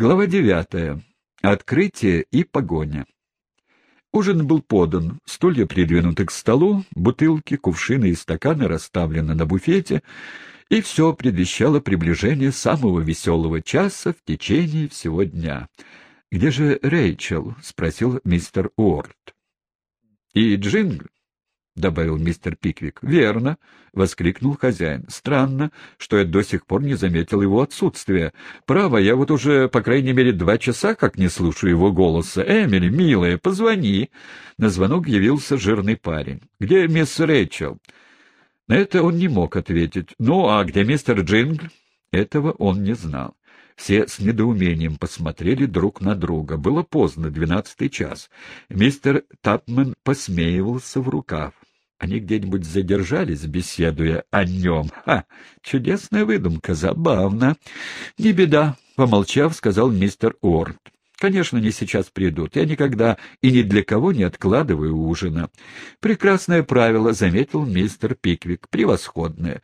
Глава девятая. Открытие и погоня. Ужин был подан, стулья придвинуты к столу, бутылки, кувшины и стаканы расставлены на буфете, и все предвещало приближение самого веселого часа в течение всего дня. «Где же Рэйчел?» — спросил мистер Уорд. «И Джингл?» — добавил мистер Пиквик. — Верно, — воскликнул хозяин. — Странно, что я до сих пор не заметил его отсутствия. Право, я вот уже, по крайней мере, два часа как не слушаю его голоса. Эмили, милая, позвони. На звонок явился жирный парень. — Где мисс Рэйчел? На это он не мог ответить. — Ну, а где мистер Джингл? Этого он не знал. Все с недоумением посмотрели друг на друга. Было поздно, двенадцатый час. Мистер Тапмен посмеивался в рукав. Они где-нибудь задержались, беседуя о нем. Ха! Чудесная выдумка, забавно. Не беда, помолчав, сказал мистер Уорд. Конечно, не сейчас придут. Я никогда и ни для кого не откладываю ужина. Прекрасное правило, заметил мистер Пиквик. Превосходное.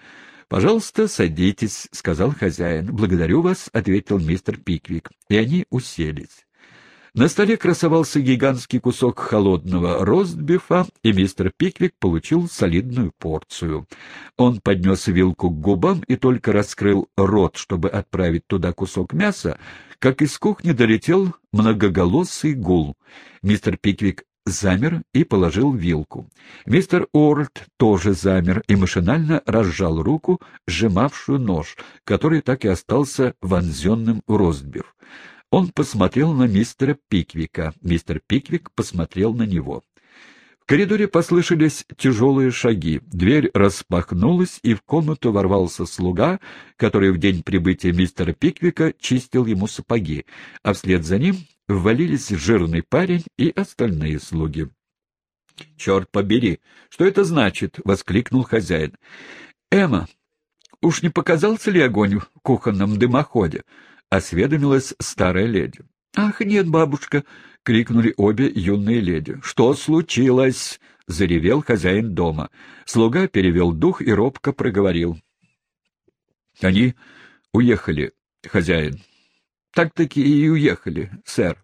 «Пожалуйста, садитесь», — сказал хозяин. «Благодарю вас», — ответил мистер Пиквик. И они уселись. На столе красовался гигантский кусок холодного ростбифа, и мистер Пиквик получил солидную порцию. Он поднес вилку к губам и только раскрыл рот, чтобы отправить туда кусок мяса, как из кухни долетел многоголосый гул. Мистер Пиквик замер и положил вилку. Мистер Уорд тоже замер и машинально разжал руку, сжимавшую нож, который так и остался вонзенным в ростбиф. Он посмотрел на мистера Пиквика. Мистер Пиквик посмотрел на него. В коридоре послышались тяжелые шаги. Дверь распахнулась, и в комнату ворвался слуга, который в день прибытия мистера Пиквика чистил ему сапоги, а вслед за ним ввалились жирный парень и остальные слуги. — Черт побери! Что это значит? — воскликнул хозяин. — Эмма, уж не показался ли огонь в кухонном дымоходе? — осведомилась старая леди. — Ах, нет, бабушка! — крикнули обе юные леди. — Что случилось? — заревел хозяин дома. Слуга перевел дух и робко проговорил. — Они уехали, хозяин. — Так-таки и уехали, сэр.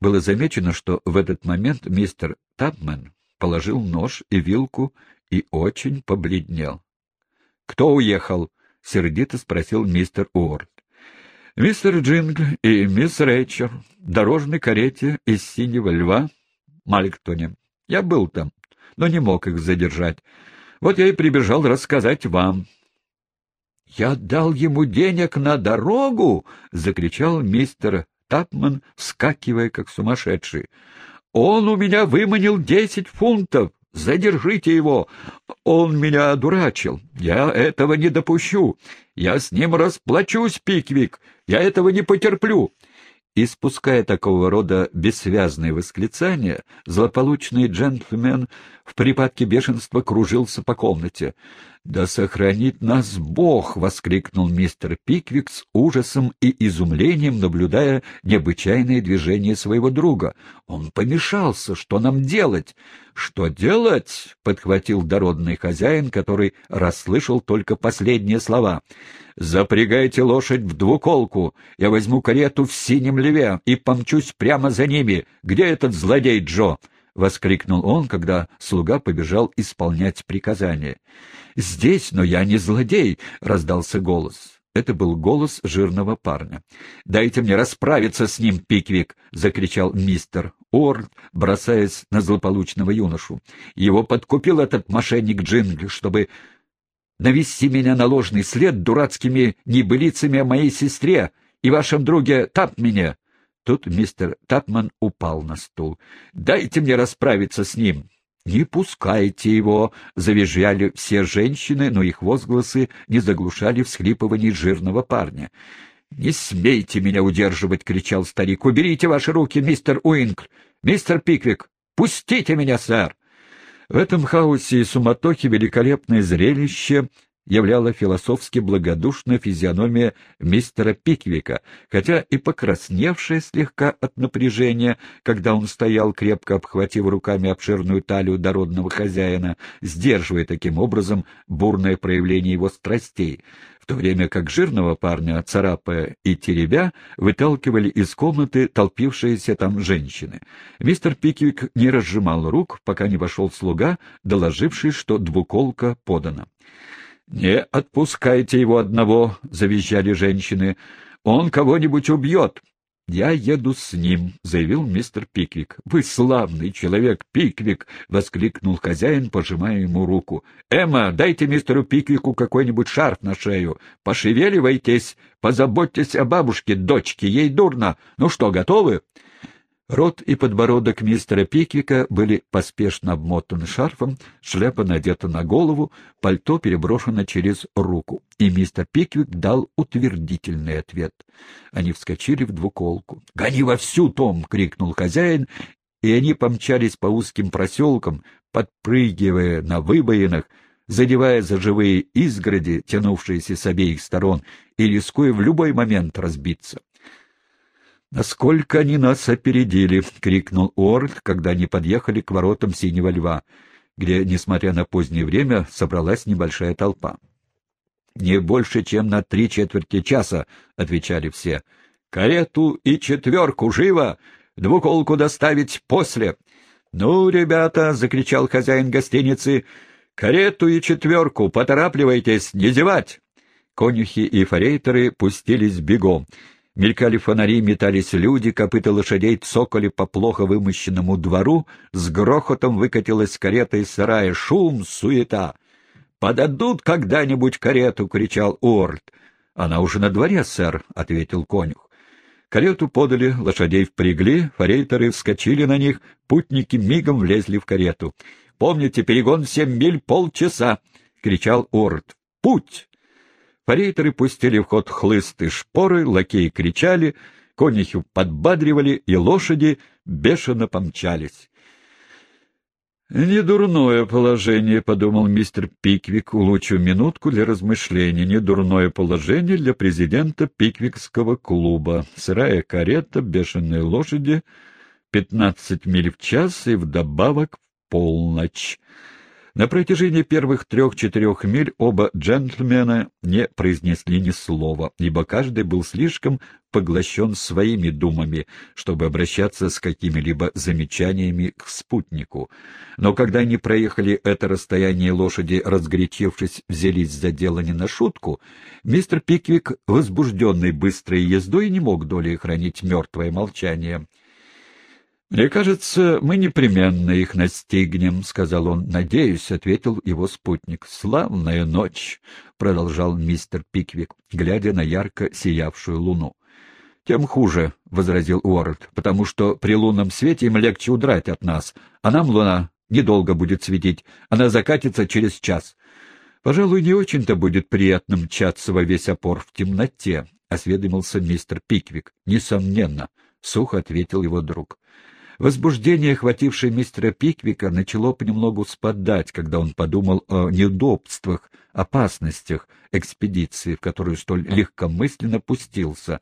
Было замечено, что в этот момент мистер Тапмен положил нож и вилку и очень побледнел. — Кто уехал? — сердито спросил мистер Уорд. Мистер Джингл и мисс Рэйчел в дорожной карете из «Синего льва» Маликтоне. Я был там, но не мог их задержать. Вот я и прибежал рассказать вам. — Я дал ему денег на дорогу! — закричал мистер Тапман, вскакивая как сумасшедший. — Он у меня выманил десять фунтов! Задержите его! Он меня одурачил. Я этого не допущу. Я с ним расплачусь, Пиквик. Я этого не потерплю. Испуская такого рода бессвязные восклицания, злополучный джентльмен в припадке бешенства кружился по комнате. «Да сохранит нас Бог!» — воскликнул мистер Пиквик с ужасом и изумлением, наблюдая необычайные движения своего друга. «Он помешался! Что нам делать?» «Что делать?» — подхватил дородный хозяин, который расслышал только последние слова. «Запрягайте лошадь в двуколку. Я возьму карету в синем льве и помчусь прямо за ними. Где этот злодей Джо?» — воскликнул он, когда слуга побежал исполнять приказание. «Здесь, но я не злодей!» — раздался голос. Это был голос жирного парня. «Дайте мне расправиться с ним, Пиквик!» — закричал мистер Орд, бросаясь на злополучного юношу. «Его подкупил этот мошенник Джингли, чтобы навести меня на ложный след дурацкими небылицами о моей сестре и вашем друге Тапмене!» Тут мистер Тапман упал на стул. «Дайте мне расправиться с ним!» «Не пускайте его!» — завизжали все женщины, но их возгласы не заглушали всхлипываний жирного парня. «Не смейте меня удерживать!» — кричал старик. «Уберите ваши руки, мистер Уинкл! Мистер Пиквик! Пустите меня, сэр!» В этом хаосе и суматохе великолепное зрелище являла философски благодушная физиономия мистера Пиквика, хотя и покрасневшая слегка от напряжения, когда он стоял, крепко обхватив руками обширную талию дородного хозяина, сдерживая таким образом бурное проявление его страстей, то время как жирного парня, царапая и теребя, выталкивали из комнаты толпившиеся там женщины. Мистер Пиквик не разжимал рук, пока не вошел слуга, доложивший, что двуколка подана. — Не отпускайте его одного, — завизжали женщины. — Он кого-нибудь убьет. «Я еду с ним», — заявил мистер Пиквик. «Вы славный человек, Пиквик!» — воскликнул хозяин, пожимая ему руку. «Эмма, дайте мистеру Пиквику какой-нибудь шарф на шею. Пошевеливайтесь, позаботьтесь о бабушке, дочке, ей дурно. Ну что, готовы?» Рот и подбородок мистера Пиквика были поспешно обмотаны шарфом, шляпа надета на голову, пальто переброшено через руку, и мистер Пиквик дал утвердительный ответ. Они вскочили в двуколку. — Гони во всю, Том! — крикнул хозяин, и они помчались по узким проселкам, подпрыгивая на выбоинах, задевая за живые изгороди, тянувшиеся с обеих сторон, и рискуя в любой момент разбиться. «Насколько они нас опередили!» — крикнул Уорд, когда они подъехали к воротам Синего Льва, где, несмотря на позднее время, собралась небольшая толпа. «Не больше, чем на три четверти часа», — отвечали все. «Карету и четверку, живо! Двуколку доставить после!» «Ну, ребята!» — закричал хозяин гостиницы. «Карету и четверку! Поторапливайтесь! Не зевать!» Конюхи и форейтеры пустились бегом. Мелькали фонари, метались люди, копыта лошадей цокали по плохо вымощенному двору, с грохотом выкатилась карета из сарая, шум, суета. «Подадут когда-нибудь карету!» — кричал Уорд. «Она уже на дворе, сэр», — ответил конюх. Карету подали, лошадей впрягли, форейтеры вскочили на них, путники мигом влезли в карету. «Помните, перегон в семь миль полчаса!» — кричал Уорд. «Путь!» Форейтеры пустили в ход хлысты шпоры, лакеи кричали, конюхи подбадривали, и лошади бешено помчались. «Недурное положение», — подумал мистер Пиквик, улучив минутку для размышлений. «Недурное положение для президента Пиквикского клуба. Сырая карета, бешеные лошади, пятнадцать миль в час и вдобавок в полночь». На протяжении первых трех-четырех миль оба джентльмена не произнесли ни слова, ибо каждый был слишком поглощен своими думами, чтобы обращаться с какими-либо замечаниями к спутнику. Но когда они проехали это расстояние лошади, разгорячившись, взялись за дело не на шутку, мистер Пиквик, возбужденный быстрой ездой, не мог долей хранить мертвое молчание. «Мне кажется, мы непременно их настигнем», — сказал он. «Надеюсь», — ответил его спутник. «Славная ночь», — продолжал мистер Пиквик, глядя на ярко сиявшую луну. «Тем хуже», — возразил Уорд, — «потому что при лунном свете им легче удрать от нас, а нам луна недолго будет светить, она закатится через час». «Пожалуй, не очень-то будет приятно мчаться во весь опор в темноте», — осведомился мистер Пиквик. «Несомненно», — сухо ответил его друг. Возбуждение, охватившее мистера Пиквика, начало понемногу спадать, когда он подумал о неудобствах, опасностях экспедиции, в которую столь легкомысленно пустился.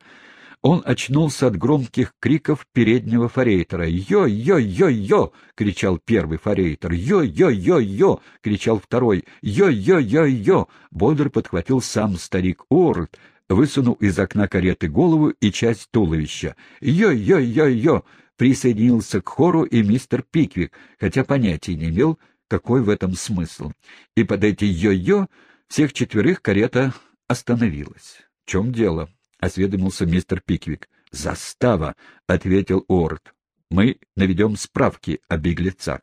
Он очнулся от громких криков переднего форейтера. «Йо-йо-йо-йо!» — кричал первый форейтер. «Йо-йо-йо-йо!» — кричал второй. «Йо-йо-йо-йо!» Бодр подхватил сам старик Уорлд, высунул из окна кареты голову и часть туловища. «Йо-йо-йо-йо!» Присоединился к хору и мистер Пиквик, хотя понятия не имел, какой в этом смысл. И под эти йо-йо всех четверых карета остановилась. — В чем дело? — осведомился мистер Пиквик. — Застава, — ответил Уорд. — Мы наведем справки о беглецах.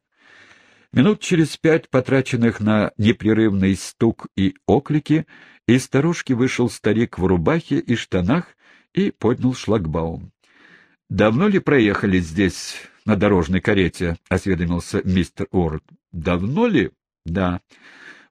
Минут через пять, потраченных на непрерывный стук и оклики, из сторожки вышел старик в рубахе и штанах и поднял шлагбаум. — Давно ли проехали здесь на дорожной карете? — осведомился мистер Уорд. — Давно ли? — Да.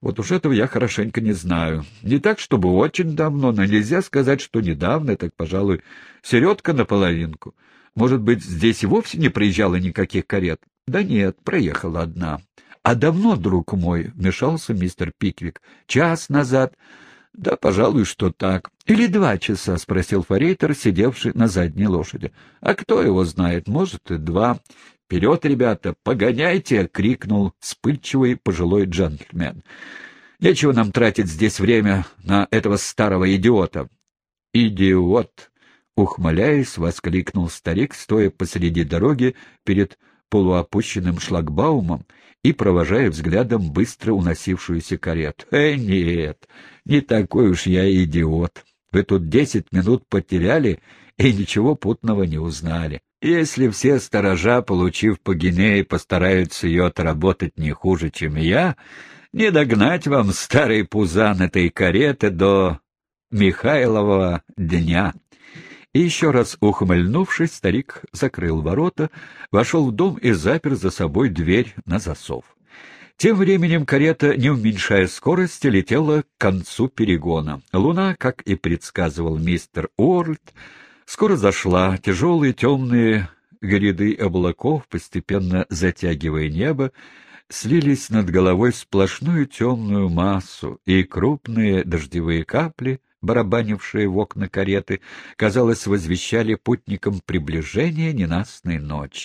Вот уж этого я хорошенько не знаю. Не так, чтобы очень давно, но нельзя сказать, что недавно, так, пожалуй, середка наполовинку. Может быть, здесь и вовсе не приезжало никаких карет? Да нет, проехала одна. — А давно, друг мой, — вмешался мистер Пиквик, — час назад... — Да, пожалуй, что так. — Или два часа? — спросил форейтер, сидевший на задней лошади. — А кто его знает? Может, и два. — Вперед, ребята, погоняйте! — крикнул вспыльчивый пожилой джентльмен. Нечего нам тратить здесь время на этого старого идиота. Идиот! Ухмыляясь, воскликнул старик, стоя посреди дороги перед полуопущенным шлагбаумом и провожая взглядом быстро уносившуюся карету. «Э, нет, не такой уж я идиот. Вы тут десять минут потеряли и ничего путного не узнали. Если все сторожа, получив по Гинее, постараются ее отработать не хуже, чем я, не догнать вам, старый пузан этой кареты, до Михайлова дня». И еще раз ухмыльнувшись, старик закрыл ворота, вошел в дом и запер за собой дверь на засов. Тем временем карета, не уменьшая скорости, летела к концу перегона. Луна, как и предсказывал мистер Уорльд, скоро зашла, тяжелые темные гряды облаков, постепенно затягивая небо, слились над головой в сплошную темную массу, и крупные дождевые капли, барабанившие в окна кареты, казалось, возвещали путникам приближение ненастной ночи.